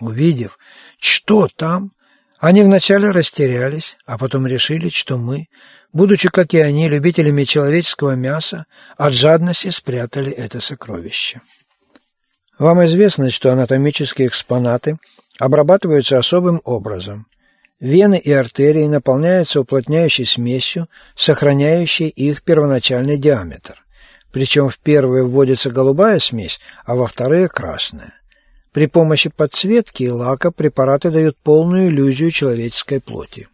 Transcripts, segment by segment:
Увидев, что там, они вначале растерялись, а потом решили, что мы, будучи, как и они, любителями человеческого мяса, от жадности спрятали это сокровище. Вам известно, что анатомические экспонаты обрабатываются особым образом. Вены и артерии наполняются уплотняющей смесью, сохраняющей их первоначальный диаметр. Причем в первые вводится голубая смесь, а во вторые – красная. При помощи подсветки и лака препараты дают полную иллюзию человеческой плоти.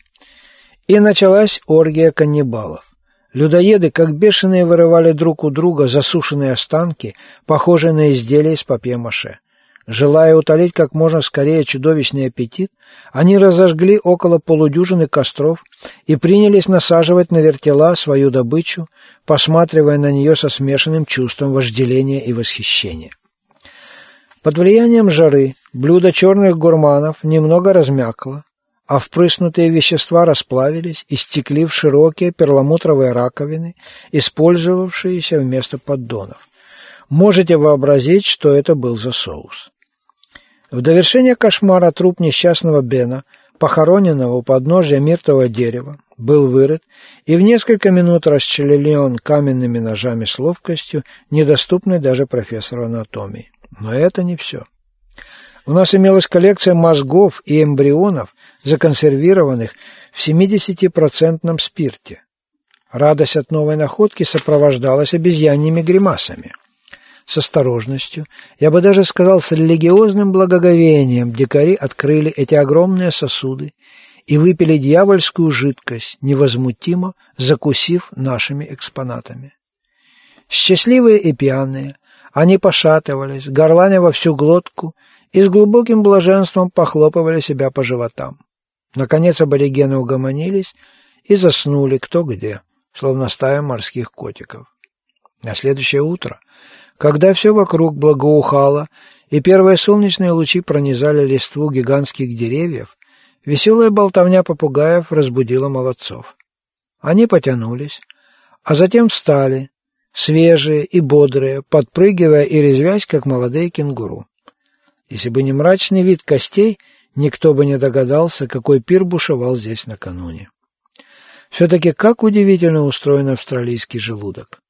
И началась оргия каннибалов. Людоеды, как бешеные, вырывали друг у друга засушенные останки, похожие на изделия из папье-маше. Желая утолить как можно скорее чудовищный аппетит, они разожгли около полудюжины костров и принялись насаживать на вертела свою добычу, посматривая на нее со смешанным чувством вожделения и восхищения. Под влиянием жары блюдо черных гурманов немного размякло, а впрыснутые вещества расплавились и стекли в широкие перламутровые раковины, использовавшиеся вместо поддонов. Можете вообразить, что это был за соус. В довершение кошмара труп несчастного Бена, похороненного у подножия миртового дерева, был вырыт и в несколько минут расчленен каменными ножами с ловкостью, недоступной даже профессору анатомии. Но это не все. У нас имелась коллекция мозгов и эмбрионов, законсервированных в 70% спирте. Радость от новой находки сопровождалась обезьяньими гримасами. С осторожностью, я бы даже сказал, с религиозным благоговением дикари открыли эти огромные сосуды и выпили дьявольскую жидкость, невозмутимо закусив нашими экспонатами. Счастливые и пьяные, они пошатывались, горланя во всю глотку и с глубоким блаженством похлопывали себя по животам. Наконец аборигены угомонились и заснули кто где, словно стая морских котиков. На следующее утро, когда все вокруг благоухало и первые солнечные лучи пронизали листву гигантских деревьев, веселая болтовня попугаев разбудила молодцов. Они потянулись, а затем встали, свежие и бодрые, подпрыгивая и резвясь, как молодые кенгуру. Если бы не мрачный вид костей, никто бы не догадался, какой пир бушевал здесь накануне. Все-таки как удивительно устроен австралийский желудок.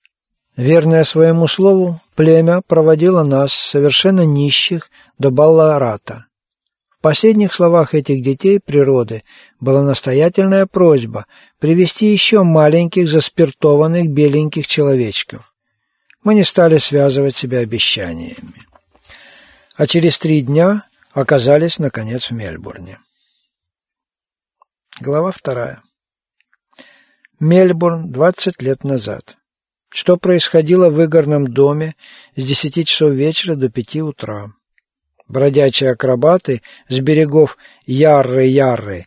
Верное своему слову, племя проводило нас, совершенно нищих, до Балларата, в последних словах этих детей природы была настоятельная просьба привести еще маленьких заспиртованных беленьких человечков. Мы не стали связывать себя обещаниями. А через три дня оказались, наконец, в Мельбурне. Глава вторая. Мельбурн, 20 лет назад. Что происходило в игорном доме с 10 часов вечера до 5 утра? Бродячие акробаты с берегов Ярры-Ярры.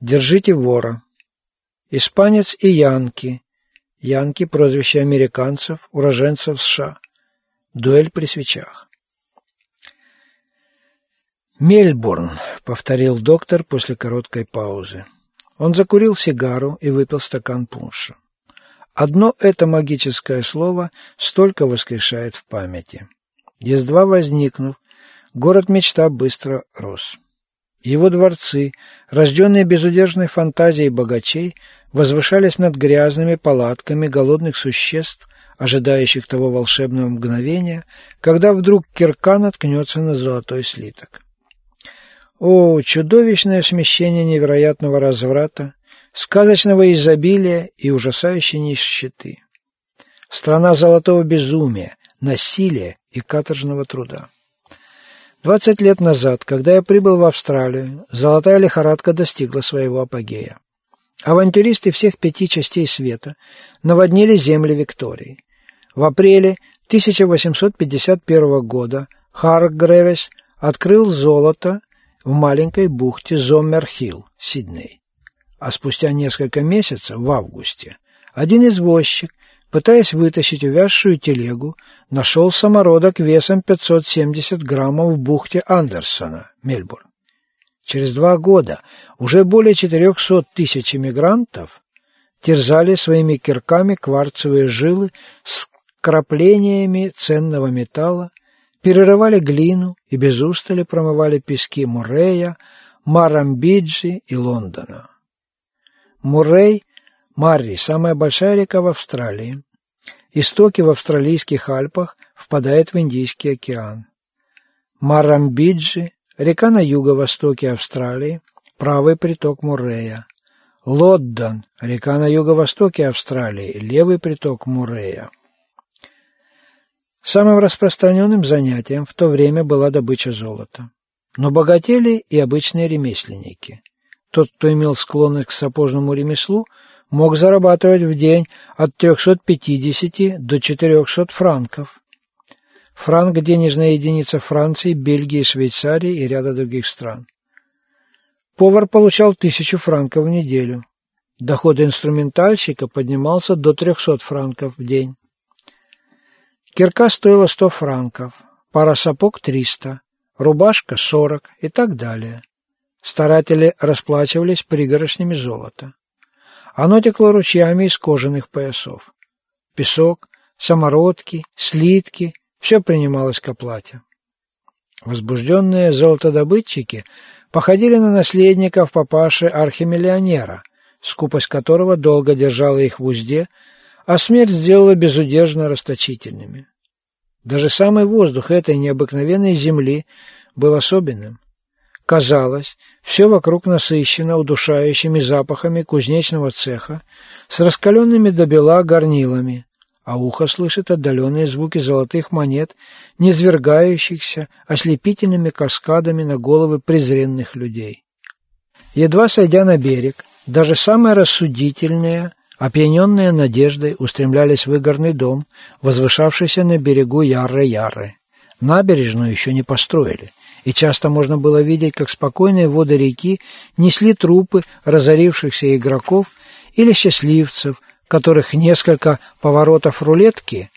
Держите вора. Испанец и Янки. Янки – прозвище американцев, уроженцев США. Дуэль при свечах. «Мельбурн», — повторил доктор после короткой паузы. Он закурил сигару и выпил стакан пунша. Одно это магическое слово столько воскрешает в памяти. Ездва возникнув, Город-мечта быстро рос. Его дворцы, рожденные безудержной фантазией богачей, возвышались над грязными палатками голодных существ, ожидающих того волшебного мгновения, когда вдруг кирка наткнется на золотой слиток. О, чудовищное смещение невероятного разврата, сказочного изобилия и ужасающей нищеты! Страна золотого безумия, насилия и каторжного труда. Двадцать лет назад, когда я прибыл в Австралию, золотая лихорадка достигла своего апогея. Авантюристы всех пяти частей света наводнили земли Виктории. В апреле 1851 года Харгревес открыл золото в маленькой бухте Зоммерхилл, Сидней. А спустя несколько месяцев, в августе, один извозчик Пытаясь вытащить увязшую телегу, нашел самородок весом 570 граммов в бухте Андерсона, Мельбурн. Через два года уже более 400 тысяч иммигрантов терзали своими кирками кварцевые жилы с краплениями ценного металла, перерывали глину и без устали промывали пески Муррея, Марамбиджи и Лондона. Муррей, Марри – самая большая река в Австралии. Истоки в австралийских Альпах впадает в Индийский океан. Марамбиджи – река на юго-востоке Австралии, правый приток Муррея. Лоддон – река на юго-востоке Австралии, левый приток Муррея. Самым распространенным занятием в то время была добыча золота. Но богатели и обычные ремесленники. Тот, кто имел склонность к сапожному ремеслу, мог зарабатывать в день от 350 до 400 франков. Франк – денежная единица Франции, Бельгии, Швейцарии и ряда других стран. Повар получал тысячу франков в неделю. Доход инструментальщика поднимался до 300 франков в день. Кирка стоила 100 франков, пара сапог – 300, рубашка – 40 и так далее. Старатели расплачивались пригорошнями золота. Оно текло ручьями из кожаных поясов. Песок, самородки, слитки – все принималось к оплате. Возбужденные золотодобытчики походили на наследников папаши архимиллионера, скупость которого долго держала их в узде – а смерть сделала безудержно расточительными. Даже самый воздух этой необыкновенной земли был особенным. Казалось, все вокруг насыщено удушающими запахами кузнечного цеха с раскаленными до бела горнилами, а ухо слышит отдаленные звуки золотых монет, низвергающихся ослепительными каскадами на головы презренных людей. Едва сойдя на берег, даже самые рассудительные Опьяненные надеждой устремлялись в игорный дом, возвышавшийся на берегу Ярры-Ярры. Набережную еще не построили, и часто можно было видеть, как спокойные воды реки несли трупы разорившихся игроков или счастливцев, которых несколько поворотов рулетки,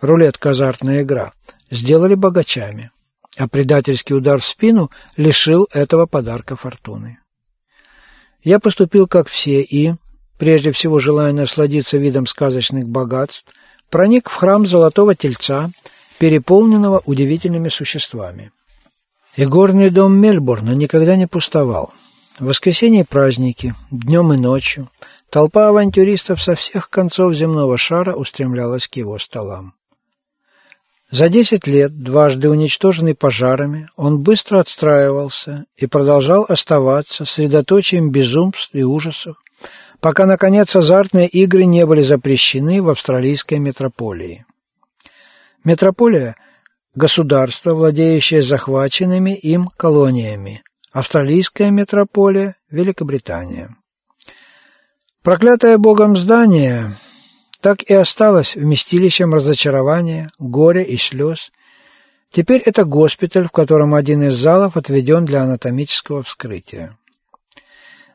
рулетка азартная игра, сделали богачами, а предательский удар в спину лишил этого подарка фортуны. Я поступил как все и, прежде всего желая насладиться видом сказочных богатств, проник в храм Золотого Тельца, переполненного удивительными существами. И горный дом Мельбурна никогда не пустовал. В воскресенье праздники, днем и ночью, толпа авантюристов со всех концов земного шара устремлялась к его столам. За десять лет, дважды уничтоженный пожарами, он быстро отстраивался и продолжал оставаться средоточием безумств и ужасов, пока, наконец, азартные игры не были запрещены в австралийской метрополии. Метрополия – государство, владеющее захваченными им колониями. Австралийская метрополия – Великобритания. Проклятое Богом здание так и осталось вместилищем разочарования, горя и слез. Теперь это госпиталь, в котором один из залов отведен для анатомического вскрытия.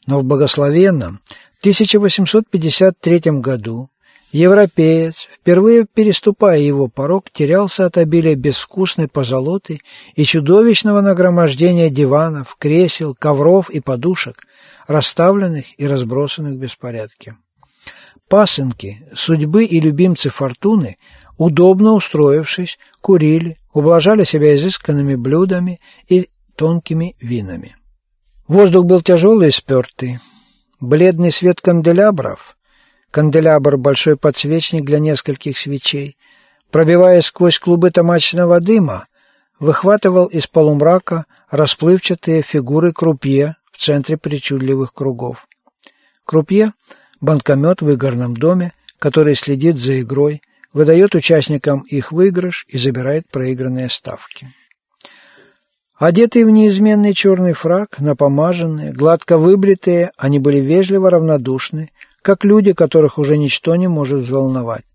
Но в благословенном 1853 году европеец, впервые переступая его порог, терялся от обилия безвкусной позолоты и чудовищного нагромождения диванов, кресел, ковров и подушек, расставленных и разбросанных в беспорядке. Пасынки, судьбы и любимцы фортуны, удобно устроившись, курили, ублажали себя изысканными блюдами и тонкими винами. Воздух был тяжелый и спертый. Бледный свет канделябров, канделябр – большой подсвечник для нескольких свечей, пробиваясь сквозь клубы томачного дыма, выхватывал из полумрака расплывчатые фигуры крупье в центре причудливых кругов. Крупье – банкомет в игорном доме, который следит за игрой, выдает участникам их выигрыш и забирает проигранные ставки. Одетые в неизменный черный фраг, напомаженные, гладко выбритые, они были вежливо равнодушны, как люди, которых уже ничто не может взволновать.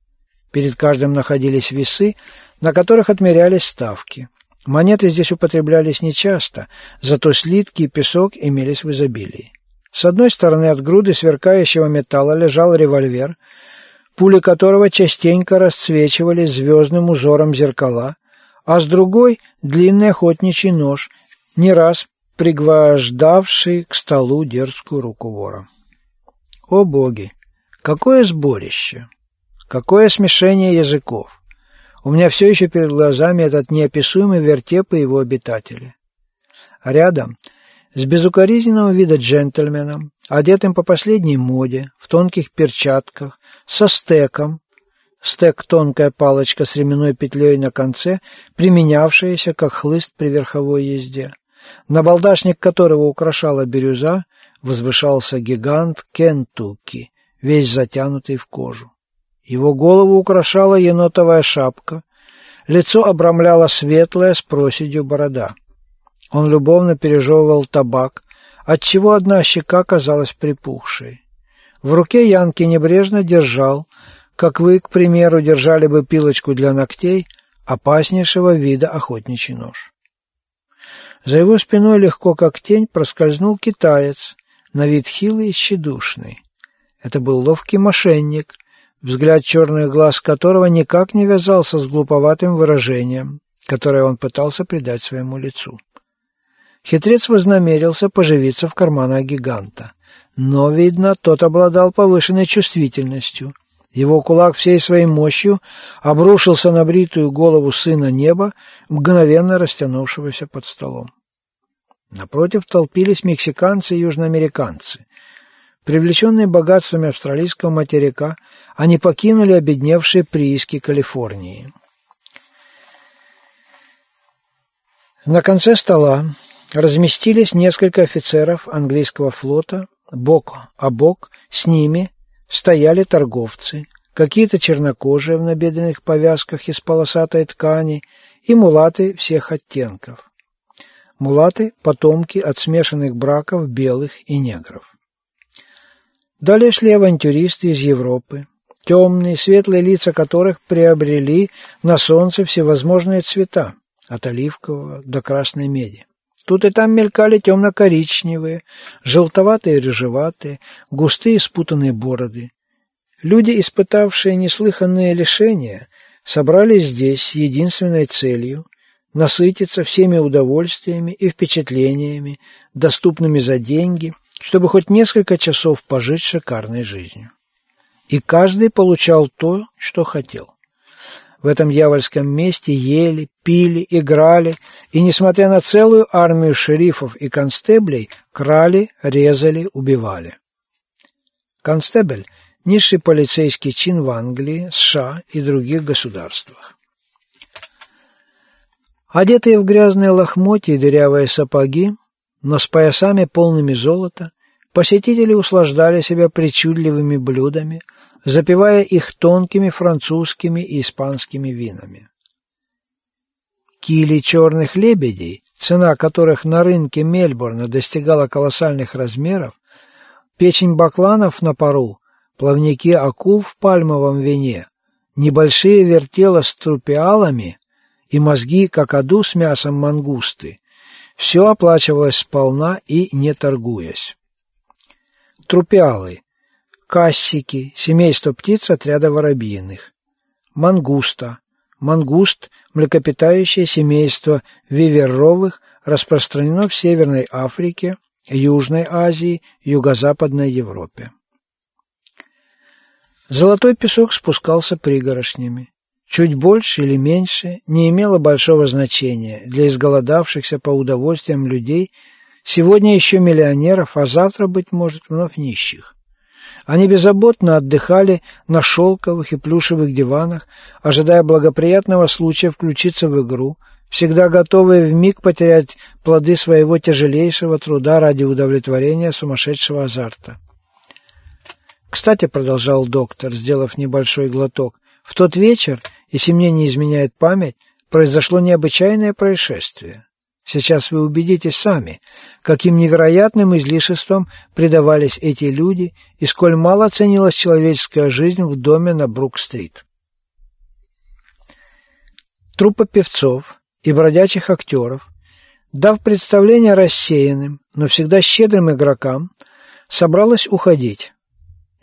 Перед каждым находились весы, на которых отмерялись ставки. Монеты здесь употреблялись нечасто, зато слитки и песок имелись в изобилии. С одной стороны от груды сверкающего металла лежал револьвер, пули которого частенько расцвечивали звездным узором зеркала, а с другой — длинный охотничий нож, не раз пригвождавший к столу дерзкую руку вора. О боги! Какое сборище! Какое смешение языков! У меня все еще перед глазами этот неописуемый вертеп и его обитатели. Рядом с безукоризненного вида джентльменом, одетым по последней моде, в тонких перчатках, со стеком, стек – тонкая палочка с ременной петлей на конце, применявшаяся как хлыст при верховой езде, на балдашник которого украшала бирюза, возвышался гигант Кентукки, весь затянутый в кожу. Его голову украшала енотовая шапка, лицо обрамляла светлая с проседью борода. Он любовно пережевывал табак, отчего одна щека казалась припухшей. В руке Янки небрежно держал, как вы, к примеру, держали бы пилочку для ногтей, опаснейшего вида охотничий нож. За его спиной легко, как тень, проскользнул китаец, на вид хилый и тщедушный. Это был ловкий мошенник, взгляд черных глаз которого никак не вязался с глуповатым выражением, которое он пытался придать своему лицу. Хитрец вознамерился поживиться в карманах гиганта. Но, видно, тот обладал повышенной чувствительностью. Его кулак всей своей мощью обрушился на бритую голову сына неба, мгновенно растянувшегося под столом. Напротив толпились мексиканцы и южноамериканцы. Привлеченные богатствами австралийского материка, они покинули обедневшие прииски Калифорнии. На конце стола разместились несколько офицеров английского флота, бок о бок с ними стояли торговцы, какие-то чернокожие в набедренных повязках из полосатой ткани и мулаты всех оттенков. Мулаты – потомки от смешанных браков белых и негров. Далее шли авантюристы из Европы, темные, светлые лица которых приобрели на солнце всевозможные цвета, от оливкового до красной меди. Тут и там мелькали темно-коричневые, желтоватые и рыжеватые, густые спутанные бороды. Люди, испытавшие неслыханные лишения, собрались здесь с единственной целью – насытиться всеми удовольствиями и впечатлениями, доступными за деньги, чтобы хоть несколько часов пожить шикарной жизнью. И каждый получал то, что хотел в этом дьявольском месте ели, пили, играли, и, несмотря на целую армию шерифов и констеблей, крали, резали, убивали. Констебль – низший полицейский чин в Англии, США и других государствах. Одетые в грязные лохмотья и дырявые сапоги, но с поясами полными золота, посетители услаждали себя причудливыми блюдами – запивая их тонкими французскими и испанскими винами. Кили черных лебедей, цена которых на рынке Мельбурна достигала колоссальных размеров, печень бакланов на пару, плавники акул в пальмовом вине, небольшие вертела с трупиалами и мозги какаду с мясом мангусты – все оплачивалось сполна и не торгуясь. Трупиалы Кассики – семейство птиц отряда воробьиных. Мангуста – мангуст – млекопитающее семейство виверровых, распространено в Северной Африке, Южной Азии, Юго-Западной Европе. Золотой песок спускался пригорошнями. Чуть больше или меньше не имело большого значения для изголодавшихся по удовольствиям людей, сегодня еще миллионеров, а завтра, быть может, вновь нищих. Они беззаботно отдыхали на шелковых и плюшевых диванах, ожидая благоприятного случая включиться в игру, всегда готовые вмиг потерять плоды своего тяжелейшего труда ради удовлетворения сумасшедшего азарта. «Кстати», — продолжал доктор, сделав небольшой глоток, «в тот вечер, если мне не изменяет память, произошло необычайное происшествие. Сейчас вы убедитесь сами, каким невероятным излишеством предавались эти люди и сколь мало ценилась человеческая жизнь в доме на Брук-стрит. Труппа певцов и бродячих актеров, дав представление рассеянным, но всегда щедрым игрокам, собралась уходить.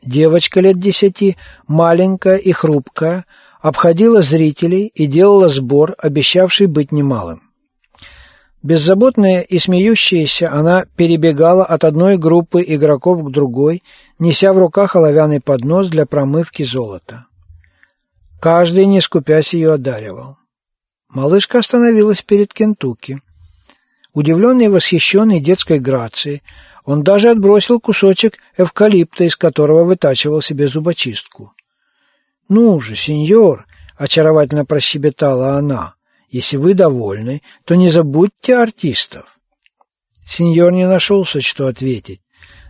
Девочка лет десяти, маленькая и хрупкая, обходила зрителей и делала сбор, обещавший быть немалым. Беззаботная и смеющаяся, она перебегала от одной группы игроков к другой, неся в руках оловянный поднос для промывки золота. Каждый, не скупясь, ее одаривал. Малышка остановилась перед Кентукки. Удивленный и восхищенный детской грацией, он даже отбросил кусочек эвкалипта, из которого вытачивал себе зубочистку. «Ну же, сеньор!» — очаровательно прощебетала она. «Если вы довольны, то не забудьте артистов». Сеньор не нашелся, что ответить,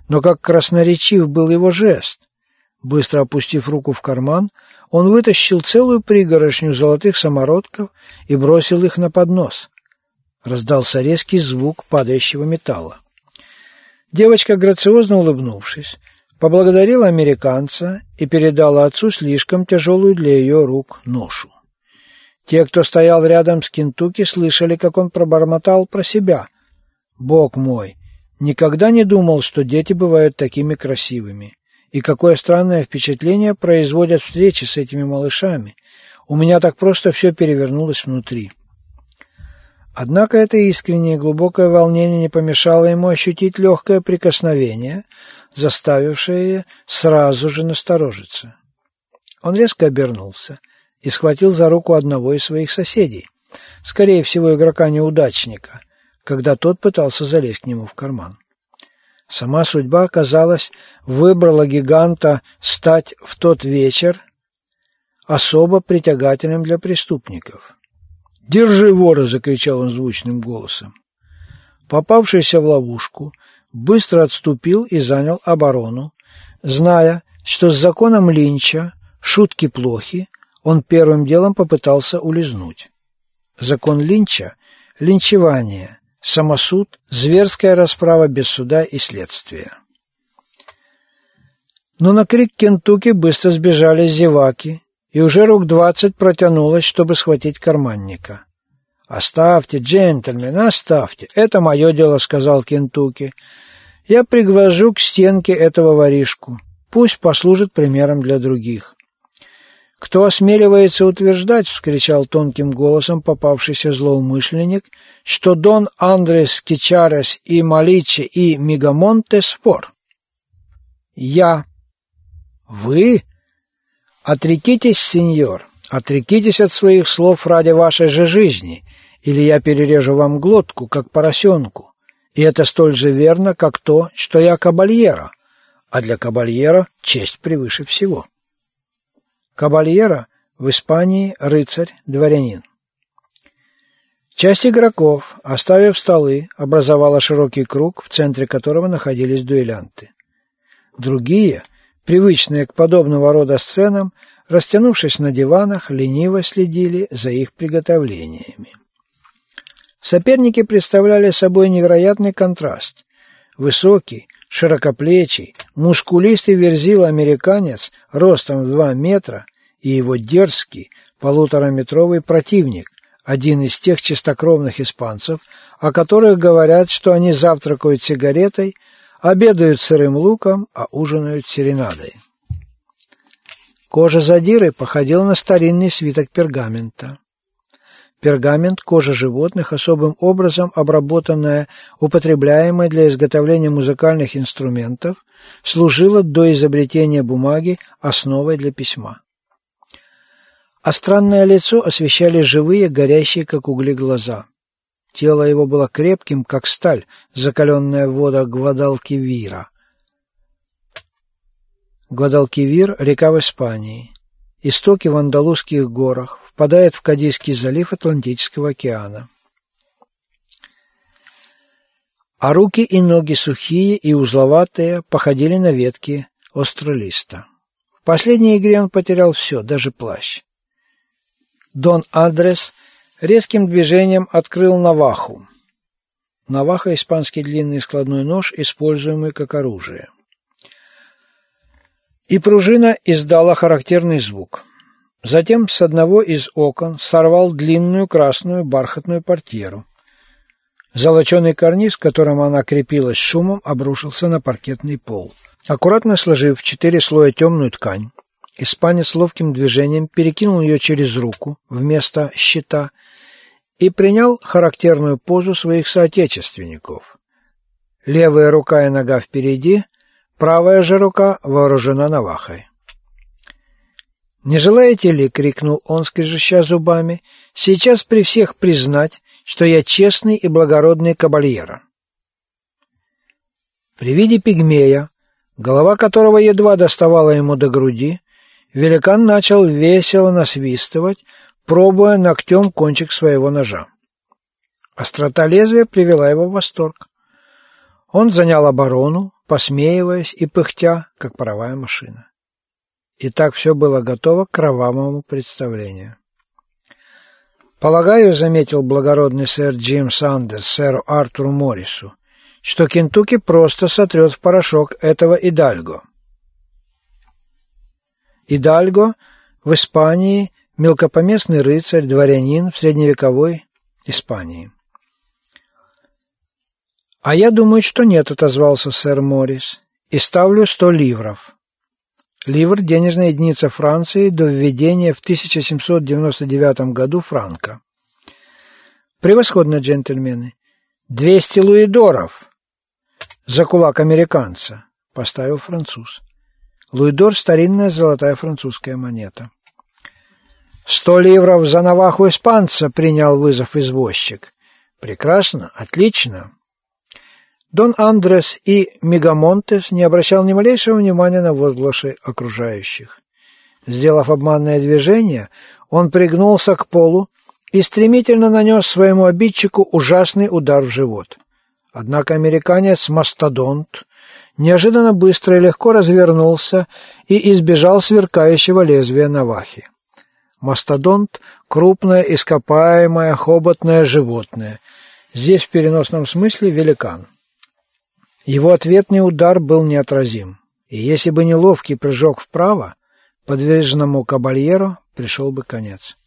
но как красноречив был его жест. Быстро опустив руку в карман, он вытащил целую пригорошню золотых самородков и бросил их на поднос. Раздался резкий звук падающего металла. Девочка, грациозно улыбнувшись, поблагодарила американца и передала отцу слишком тяжелую для ее рук ношу. Те, кто стоял рядом с Кентуки, слышали, как он пробормотал про себя. «Бог мой! Никогда не думал, что дети бывают такими красивыми. И какое странное впечатление производят встречи с этими малышами. У меня так просто все перевернулось внутри». Однако это искреннее глубокое волнение не помешало ему ощутить легкое прикосновение, заставившее сразу же насторожиться. Он резко обернулся и схватил за руку одного из своих соседей, скорее всего игрока-неудачника, когда тот пытался залезть к нему в карман. Сама судьба, казалось, выбрала гиганта стать в тот вечер особо притягательным для преступников. «Держи вора!» — закричал он звучным голосом. Попавшийся в ловушку, быстро отступил и занял оборону. Зная, что с законом Линча шутки плохи, он первым делом попытался улизнуть. Закон Линча – линчевание, самосуд, зверская расправа без суда и следствия. Но на крик Кентуки быстро сбежали зеваки, и уже рук двадцать протянулось, чтобы схватить карманника. «Оставьте, джентльмен, оставьте. Это мое дело», — сказал Кентуки. «Я пригвожу к стенке этого воришку. Пусть послужит примером для других». «Кто осмеливается утверждать, — вскричал тонким голосом попавшийся злоумышленник, — что Дон Андрес Кичарес и Маличи и Мегамонте спор?» «Я». «Вы?» «Отрекитесь, сеньор, отрекитесь от своих слов ради вашей же жизни, или я перережу вам глотку, как поросенку. И это столь же верно, как то, что я кабальера, а для кабальера честь превыше всего». Кабальера в Испании рыцарь, дворянин. Часть игроков, оставив столы, образовала широкий круг, в центре которого находились дуэлянты. Другие – привычные к подобного рода сценам, растянувшись на диванах, лениво следили за их приготовлениями. Соперники представляли собой невероятный контраст. Высокий, широкоплечий, мускулистый верзил-американец ростом в два метра и его дерзкий, полутораметровый противник, один из тех чистокровных испанцев, о которых говорят, что они завтракают сигаретой, обедают сырым луком, а ужинают серенадой. Кожа задиры походила на старинный свиток пергамента. Пергамент – кожа животных, особым образом обработанная, употребляемая для изготовления музыкальных инструментов, служила до изобретения бумаги основой для письма. А странное лицо освещали живые, горящие, как угли, глаза. Тело его было крепким, как сталь, закаленная в водах Гвадалкивира. Гвадалкивир – река в Испании. Истоки в Андалузских горах, впадает в Кадийский залив Атлантического океана. А руки и ноги сухие и узловатые походили на ветки остролиста. В последней игре он потерял все, даже плащ. Дон Адрес – Резким движением открыл наваху. Наваха – испанский длинный складной нож, используемый как оружие. И пружина издала характерный звук. Затем с одного из окон сорвал длинную красную бархатную портьеру. Золоченый карниз, к которому она крепилась шумом, обрушился на паркетный пол. Аккуратно сложив в четыре слоя темную ткань, испанец ловким движением перекинул ее через руку вместо щита и принял характерную позу своих соотечественников. Левая рука и нога впереди, правая же рука вооружена навахой. «Не желаете ли, — крикнул он, скрежеща зубами, — сейчас при всех признать, что я честный и благородный кабальера?» При виде пигмея, голова которого едва доставала ему до груди, великан начал весело насвистывать, пробуя ногтем кончик своего ножа. Острота лезвия привела его в восторг. Он занял оборону, посмеиваясь и пыхтя, как паровая машина. И так все было готово к кровавому представлению. «Полагаю, — заметил благородный сэр Джим Сандерс сэру Артуру Моррису, — что Кентукки просто сотрет в порошок этого Идальго». Идальго в Испании мелкопоместный рыцарь, дворянин в средневековой Испании. «А я думаю, что нет», — отозвался сэр Моррис, — «и ставлю сто ливров». Ливр – денежная единица Франции до введения в 1799 году франка. Превосходно, джентльмены. «Двести луидоров!» «За кулак американца», – поставил француз. Луидор – старинная золотая французская монета. «Сто ливров за наваху испанца!» – принял вызов извозчик. «Прекрасно, отлично!» Дон Андрес и Мегамонтес не обращал ни малейшего внимания на возглаши окружающих. Сделав обманное движение, он пригнулся к полу и стремительно нанес своему обидчику ужасный удар в живот. Однако американец Мастодонт неожиданно быстро и легко развернулся и избежал сверкающего лезвия навахи. Мастодонт – крупное, ископаемое, хоботное животное. Здесь в переносном смысле великан. Его ответный удар был неотразим, и если бы не ловкий прыжок вправо, подвижному кабальеру пришел бы конец.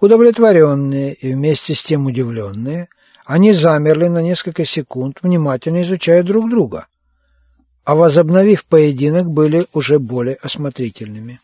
Удовлетворенные и вместе с тем удивленные, они замерли на несколько секунд, внимательно изучая друг друга, а возобновив поединок, были уже более осмотрительными.